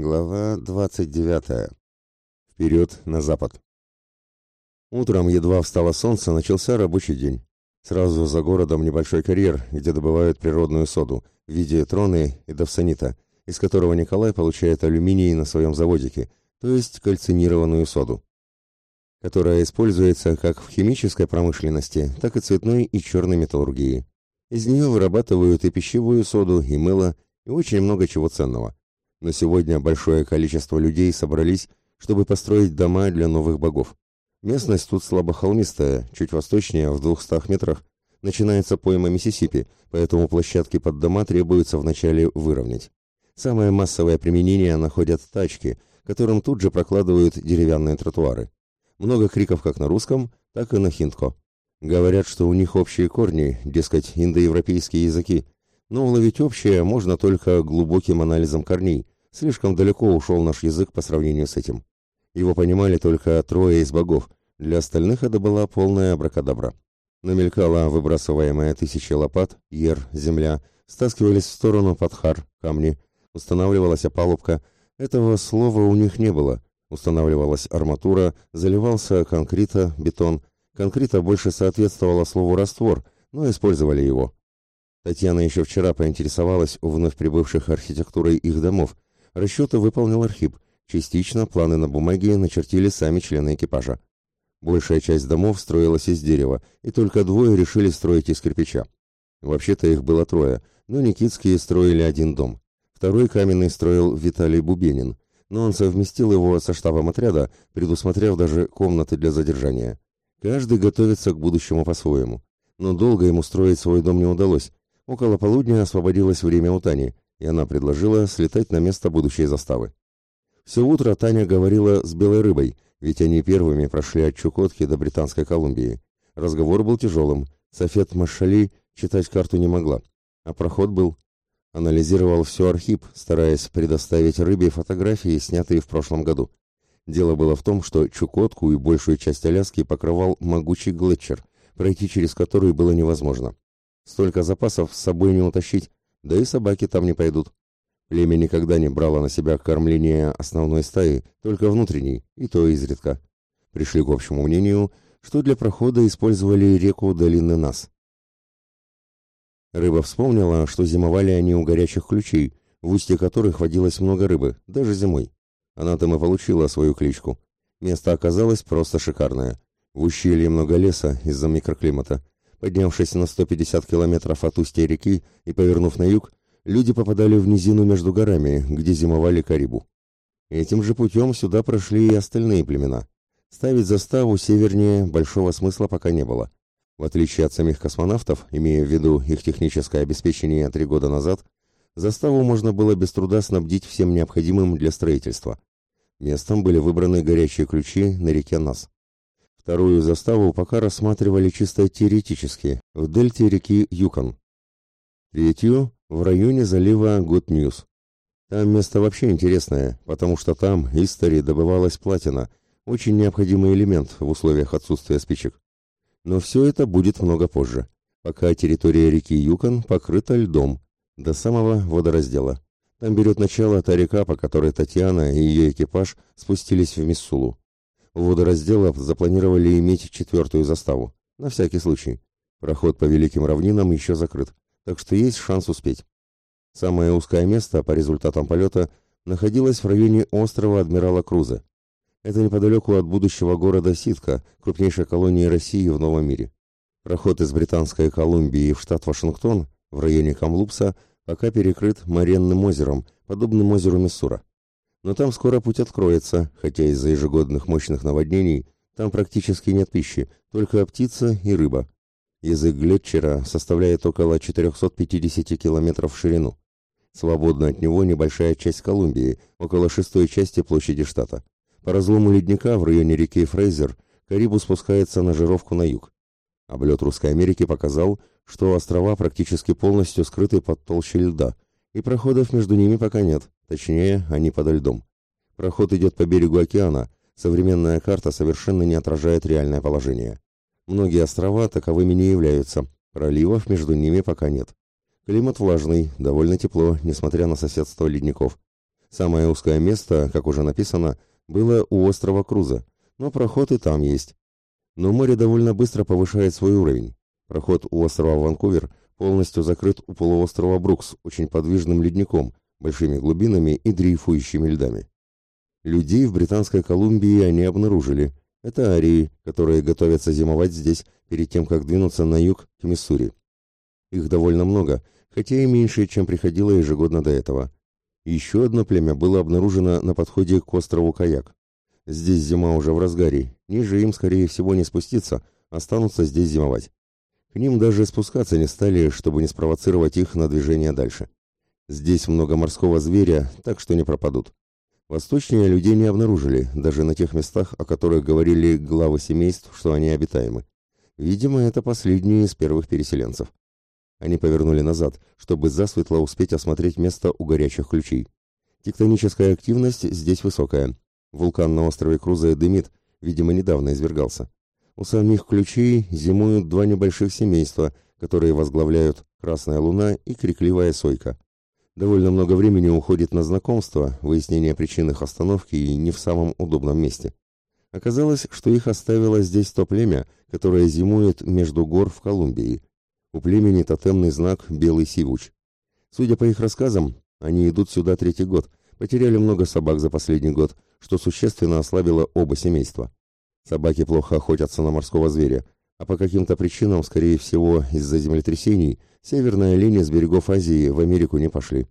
Глава 29. Вперед на запад. Утром, едва встало солнце, начался рабочий день. Сразу за городом небольшой карьер, где добывают природную соду в виде троны и давсонита, из которого Николай получает алюминий на своем заводике, то есть кальцинированную соду, которая используется как в химической промышленности, так и цветной и черной металлургии. Из нее вырабатывают и пищевую соду, и мыло, и очень много чего ценного. Но сегодня большое количество людей собрались, чтобы построить дома для новых богов. Местность тут слабо холмистая, чуть восточнее, в двухстах метрах, начинается пойма Миссисипи, поэтому площадки под дома требуется вначале выровнять. Самое массовое применение находят тачки, которым тут же прокладывают деревянные тротуары. Много криков как на русском, так и на хиндко. Говорят, что у них общие корни, дескать, индоевропейские языки, но уловить общее можно только глубоким анализом корней. Слишком далеко ушел наш язык по сравнению с этим. Его понимали только трое из богов. Для остальных это была полная абракадабра. Намелькала выбрасываемая тысячи лопат, ер, земля, стаскивались в сторону подхар, камни. Устанавливалась опалубка. Этого слова у них не было. Устанавливалась арматура, заливался конкрита, бетон. Конкрита больше соответствовало слову раствор, но использовали его. Татьяна еще вчера поинтересовалась у вновь прибывших архитектурой их домов. Расчеты выполнил Архип. Частично планы на бумаге начертили сами члены экипажа. Большая часть домов строилась из дерева, и только двое решили строить из кирпича. Вообще-то их было трое, но Никитские строили один дом. Второй каменный строил Виталий Бубенин, но он совместил его со штабом отряда, предусмотрев даже комнаты для задержания. Каждый готовится к будущему по-своему. Но долго ему строить свой дом не удалось, Около полудня освободилось время у Тани, и она предложила слетать на место будущей заставы. Все утро Таня говорила с Белой Рыбой, ведь они первыми прошли от Чукотки до Британской Колумбии. Разговор был тяжелым. Софет Машали читать карту не могла, а проход был. Анализировал все Архип, стараясь предоставить Рыбе фотографии, снятые в прошлом году. Дело было в том, что Чукотку и большую часть Аляски покрывал могучий глетчер, пройти через который было невозможно. Столько запасов с собой не утащить, да и собаки там не пойдут. Племя никогда не брало на себя кормление основной стаи, только внутренней, и то изредка. Пришли к общему мнению, что для прохода использовали реку долины Нас. Рыба вспомнила, что зимовали они у горячих ключей, в устье которых водилось много рыбы, даже зимой. Она там и получила свою кличку. Место оказалось просто шикарное. В ущелье много леса из-за микроклимата. Поднявшись на 150 километров от устья реки и повернув на юг, люди попадали в низину между горами, где зимовали карибу. Этим же путем сюда прошли и остальные племена. Ставить заставу севернее большого смысла пока не было. В отличие от самих космонавтов, имея в виду их техническое обеспечение три года назад, заставу можно было без труда снабдить всем необходимым для строительства. Местом были выбраны горячие ключи на реке Нас. Вторую заставу пока рассматривали чисто теоретически, в дельте реки Юкон. Третью – в районе залива Гуд-Ньюс. Там место вообще интересное, потому что там исстари добывалась платина, очень необходимый элемент в условиях отсутствия спичек. Но все это будет много позже, пока территория реки Юкон покрыта льдом, до самого водораздела. Там берет начало та река, по которой Татьяна и ее экипаж спустились в Миссулу. У водораздела запланировали иметь четвертую заставу. На всякий случай. Проход по Великим равнинам еще закрыт, так что есть шанс успеть. Самое узкое место, по результатам полета, находилось в районе острова Адмирала Круза. Это неподалеку от будущего города Ситка, крупнейшей колонии России в Новом мире. Проход из Британской Колумбии в штат Вашингтон в районе Камлупса пока перекрыт Маренным озером, подобным озеру Миссура. Но там скоро путь откроется, хотя из-за ежегодных мощных наводнений там практически нет пищи, только птица и рыба. Язык Глетчера составляет около 450 километров в ширину. Свободна от него небольшая часть Колумбии, около шестой части площади штата. По разлому ледника в районе реки Фрейзер Карибу спускается на жировку на юг. Облет Русской Америки показал, что острова практически полностью скрыты под толщей льда, и проходов между ними пока нет. Точнее, они подо льдом. Проход идет по берегу океана. Современная карта совершенно не отражает реальное положение. Многие острова таковыми не являются. Проливов между ними пока нет. Климат влажный, довольно тепло, несмотря на соседство ледников. Самое узкое место, как уже написано, было у острова Круза, но проход и там есть. Но море довольно быстро повышает свой уровень. Проход у острова Ванкувер полностью закрыт у полуострова Брукс очень подвижным ледником, большими глубинами и дрейфующими льдами. Людей в Британской Колумбии они обнаружили. Это арии, которые готовятся зимовать здесь перед тем, как двинуться на юг к Миссури. Их довольно много, хотя и меньше, чем приходило ежегодно до этого. Еще одно племя было обнаружено на подходе к острову Каяк. Здесь зима уже в разгаре, ниже им, скорее всего, не спуститься, останутся здесь зимовать. К ним даже спускаться не стали, чтобы не спровоцировать их на движение дальше. Здесь много морского зверя, так что не пропадут. Восточнее людей не обнаружили, даже на тех местах, о которых говорили главы семейств, что они обитаемы. Видимо, это последние из первых переселенцев. Они повернули назад, чтобы засветло успеть осмотреть место у горячих ключей. Тектоническая активность здесь высокая. Вулкан на острове Круза дымит, видимо, недавно извергался. У самих ключей зимуют два небольших семейства, которые возглавляют Красная Луна и Крикливая Сойка. Довольно много времени уходит на знакомство, выяснение причин их остановки и не в самом удобном месте. Оказалось, что их оставило здесь то племя, которое зимует между гор в Колумбии. У племени тотемный знак «Белый сивуч». Судя по их рассказам, они идут сюда третий год, потеряли много собак за последний год, что существенно ослабило оба семейства. Собаки плохо охотятся на морского зверя, а по каким-то причинам, скорее всего, из-за землетрясений, северные олени с берегов Азии в Америку не пошли.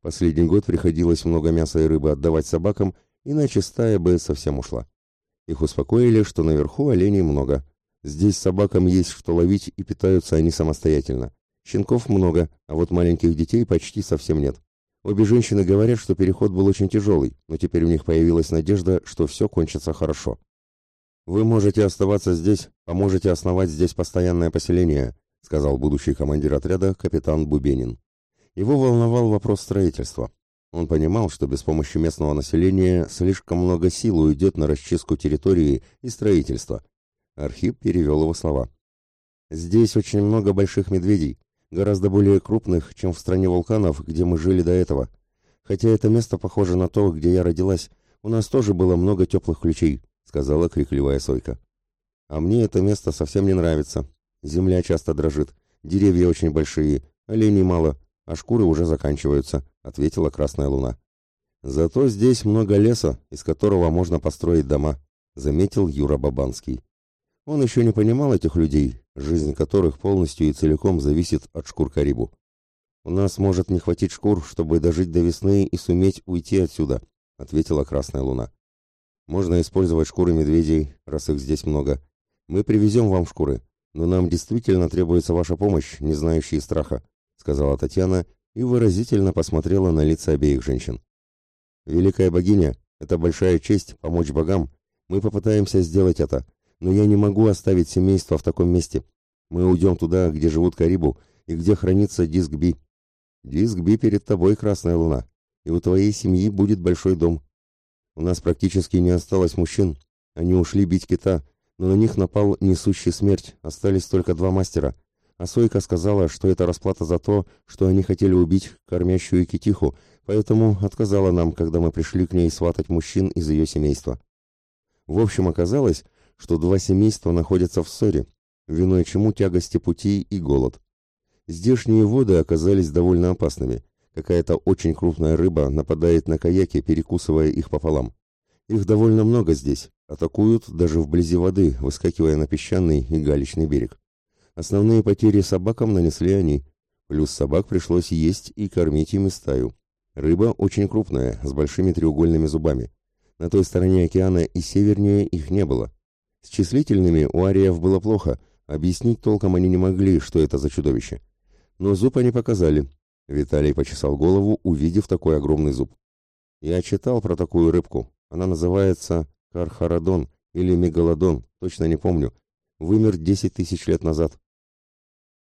Последний год приходилось много мяса и рыбы отдавать собакам, иначе стая бы совсем ушла. Их успокоили, что наверху оленей много. Здесь собакам есть что ловить и питаются они самостоятельно. Щенков много, а вот маленьких детей почти совсем нет. Обе женщины говорят, что переход был очень тяжелый, но теперь у них появилась надежда, что все кончится хорошо. «Вы можете оставаться здесь, поможете основать здесь постоянное поселение», сказал будущий командир отряда капитан Бубенин. Его волновал вопрос строительства. Он понимал, что без помощи местного населения слишком много сил уйдет на расчистку территории и строительство. Архип перевел его слова. «Здесь очень много больших медведей, гораздо более крупных, чем в стране вулканов, где мы жили до этого. Хотя это место похоже на то, где я родилась, у нас тоже было много теплых ключей сказала крикливая сойка. А мне это место совсем не нравится. Земля часто дрожит, деревья очень большие, оленей мало, а шкуры уже заканчиваются, ответила Красная Луна. Зато здесь много леса, из которого можно построить дома, заметил Юра Бабанский. Он еще не понимал этих людей, жизнь которых полностью и целиком зависит от шкур Карибу. У нас может не хватить шкур, чтобы дожить до весны и суметь уйти отсюда, ответила Красная Луна. Можно использовать шкуры медведей, раз их здесь много. Мы привезем вам шкуры, но нам действительно требуется ваша помощь, не знающие страха», сказала Татьяна и выразительно посмотрела на лица обеих женщин. «Великая богиня, это большая честь помочь богам. Мы попытаемся сделать это, но я не могу оставить семейство в таком месте. Мы уйдем туда, где живут Карибу и где хранится диск Би. Диск Би перед тобой, Красная Луна, и у твоей семьи будет большой дом. У нас практически не осталось мужчин. Они ушли бить кита, но на них напал несущий смерть. Остались только два мастера. А Сойка сказала, что это расплата за то, что они хотели убить кормящую китиху, поэтому отказала нам, когда мы пришли к ней сватать мужчин из ее семейства. В общем, оказалось, что два семейства находятся в ссоре, виной чему тягости пути и голод. Здешние воды оказались довольно опасными. Какая-то очень крупная рыба нападает на каяки, перекусывая их пополам. Их довольно много здесь, атакуют даже вблизи воды, выскакивая на песчаный и галечный берег. Основные потери собакам нанесли они, плюс собак пришлось есть и кормить ими стаю. Рыба очень крупная, с большими треугольными зубами. На той стороне океана и севернее их не было. С числительными у ариев было плохо, объяснить толком они не могли, что это за чудовище. Но зуб они показали, Виталий почесал голову, увидев такой огромный зуб. Я читал про такую рыбку. Она называется кархарадон или мегалодон, точно не помню. Вымер десять тысяч лет назад.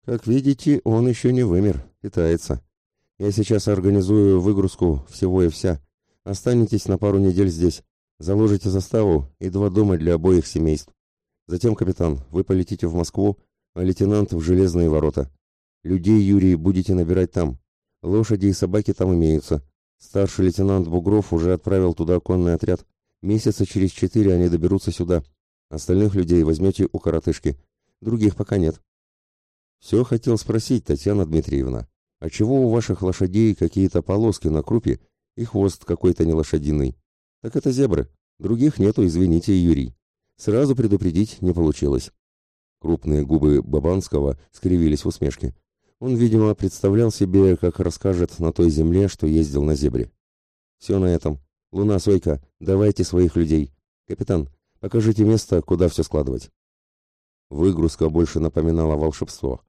Как видите, он еще не вымер, питается. Я сейчас организую выгрузку всего и вся. Останетесь на пару недель здесь. Заложите заставу и два дома для обоих семейств. Затем, капитан, вы полетите в Москву, а лейтенант в Железные ворота. Людей, Юрий, будете набирать там. Лошади и собаки там имеются. Старший лейтенант Бугров уже отправил туда конный отряд. Месяца через четыре они доберутся сюда. Остальных людей возьмете у коротышки. Других пока нет. Все хотел спросить, Татьяна Дмитриевна. А чего у ваших лошадей какие-то полоски на крупе и хвост какой-то не лошадиный? Так это зебры. Других нету, извините, Юрий. Сразу предупредить не получилось. Крупные губы Бабанского скривились в усмешке. Он, видимо, представлял себе, как расскажет на той земле, что ездил на зебре. Все на этом. Луна, Сойка, давайте своих людей. Капитан, покажите место, куда все складывать. Выгрузка больше напоминала волшебство.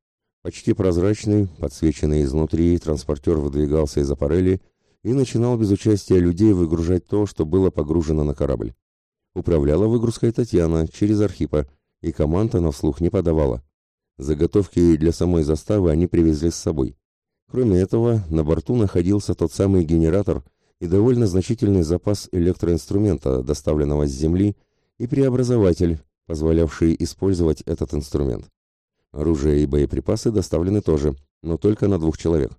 Почти прозрачный, подсвеченный изнутри, транспортер выдвигался из аппарели и начинал без участия людей выгружать то, что было погружено на корабль. Управляла выгрузкой Татьяна через Архипа, и команд она вслух не подавала. Заготовки для самой заставы они привезли с собой. Кроме этого, на борту находился тот самый генератор и довольно значительный запас электроинструмента, доставленного с Земли, и преобразователь, позволявший использовать этот инструмент. Оружие и боеприпасы доставлены тоже, но только на двух человек.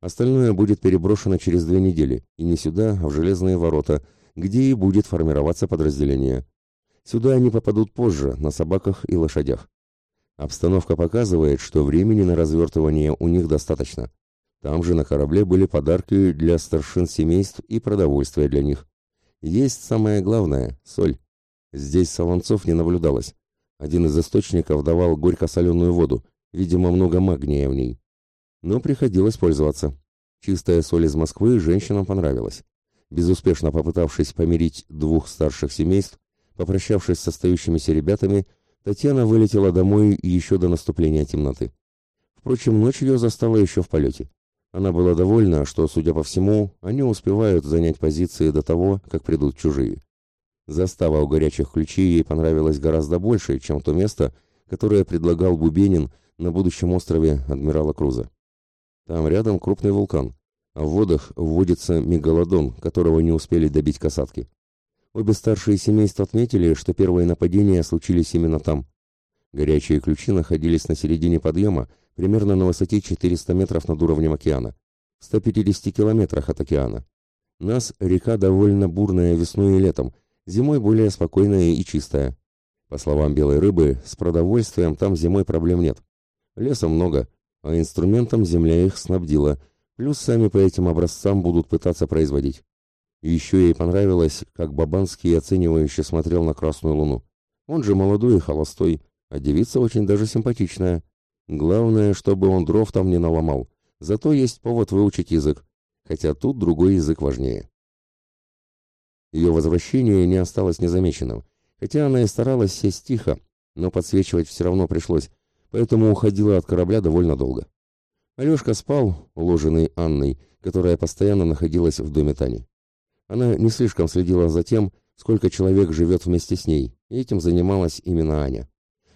Остальное будет переброшено через две недели, и не сюда, а в железные ворота, где и будет формироваться подразделение. Сюда они попадут позже, на собаках и лошадях. Обстановка показывает, что времени на развертывание у них достаточно. Там же на корабле были подарки для старшин семейств и продовольствие для них. Есть самое главное – соль. Здесь солонцов не наблюдалось. Один из источников давал горько-соленую воду, видимо, много магния в ней. Но приходилось пользоваться. Чистая соль из Москвы женщинам понравилась. Безуспешно попытавшись помирить двух старших семейств, попрощавшись с остающимися ребятами, Татьяна вылетела домой еще до наступления темноты. Впрочем, ночь ее застала еще в полете. Она была довольна, что, судя по всему, они успевают занять позиции до того, как придут чужие. Застава у горячих ключей ей понравилась гораздо больше, чем то место, которое предлагал Бубенин на будущем острове адмирала Круза. Там рядом крупный вулкан, а в водах вводится мегалодон, которого не успели добить касатки. Обе старшие семейства отметили, что первые нападения случились именно там. Горячие ключи находились на середине подъема, примерно на высоте 400 метров над уровнем океана, в 150 километрах от океана. Нас река довольно бурная весной и летом, Зимой более спокойная и чистая. По словам белой рыбы, с продовольствием там зимой проблем нет. Леса много, а инструментом земля их снабдила, плюс сами по этим образцам будут пытаться производить. И еще ей понравилось, как Бабанский оценивающе смотрел на Красную Луну. Он же молодой и холостой, а девица очень даже симпатичная. Главное, чтобы он дров там не наломал. Зато есть повод выучить язык, хотя тут другой язык важнее. Ее возвращение не осталось незамеченным, хотя она и старалась сесть тихо, но подсвечивать все равно пришлось, поэтому уходила от корабля довольно долго. Алешка спал, уложенный Анной, которая постоянно находилась в доме Тани. Она не слишком следила за тем, сколько человек живет вместе с ней, и этим занималась именно Аня.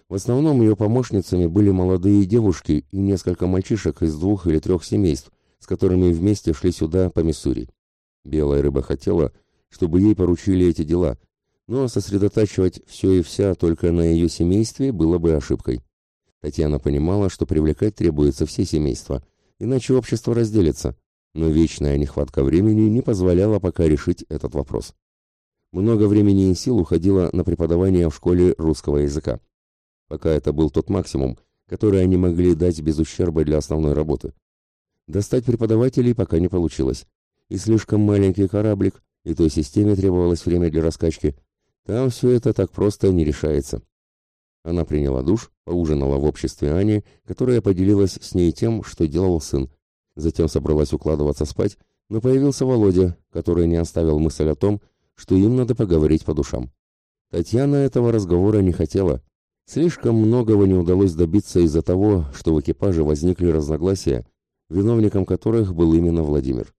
В основном ее помощницами были молодые девушки и несколько мальчишек из двух или трех семейств, с которыми вместе шли сюда по Миссури. Белая рыба хотела, чтобы ей поручили эти дела, но сосредотачивать все и вся только на ее семействе было бы ошибкой. Татьяна понимала, что привлекать требуется все семейства, иначе общество разделится, но вечная нехватка времени не позволяла пока решить этот вопрос. Много времени и сил уходило на преподавание в школе русского языка. Пока это был тот максимум, который они могли дать без ущерба для основной работы. Достать преподавателей пока не получилось, и слишком маленький кораблик, и той системе требовалось время для раскачки. Там все это так просто не решается. Она приняла душ, поужинала в обществе Ани, которая поделилась с ней тем, что делал сын. Затем собралась укладываться спать, но появился Володя, который не оставил мысль о том, что им надо поговорить по душам. Татьяна этого разговора не хотела. Слишком многого не удалось добиться из-за того, что в экипаже возникли разногласия, виновником которых был именно Владимир.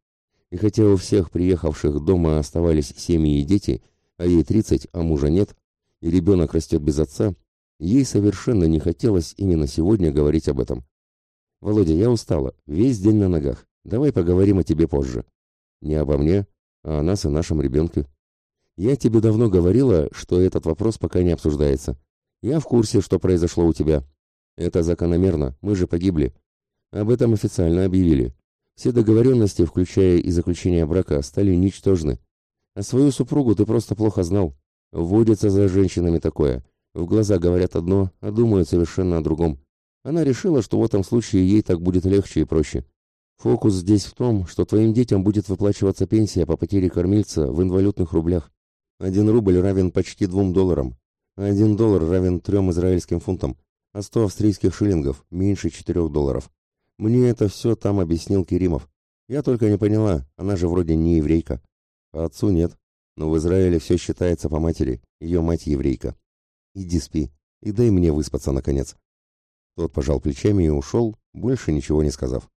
И хотя у всех приехавших дома оставались семьи и дети, а ей 30, а мужа нет, и ребенок растет без отца, ей совершенно не хотелось именно сегодня говорить об этом. «Володя, я устала, весь день на ногах. Давай поговорим о тебе позже». «Не обо мне, а о нас и нашем ребенке». «Я тебе давно говорила, что этот вопрос пока не обсуждается. Я в курсе, что произошло у тебя. Это закономерно, мы же погибли. Об этом официально объявили. Все договоренности, включая и заключение брака, стали ничтожны. А свою супругу ты просто плохо знал. Водится за женщинами такое. В глаза говорят одно, а думают совершенно о другом. Она решила, что в этом случае ей так будет легче и проще. Фокус здесь в том, что твоим детям будет выплачиваться пенсия по потере кормильца в инвалютных рублях. Один рубль равен почти двум долларам. Один доллар равен трем израильским фунтам, а сто австрийских шиллингов меньше четырех долларов. Мне это все там объяснил Керимов. Я только не поняла, она же вроде не еврейка. По отцу нет, но в Израиле все считается по матери, ее мать еврейка. Иди спи, и дай мне выспаться наконец. Тот пожал плечами и ушел, больше ничего не сказав.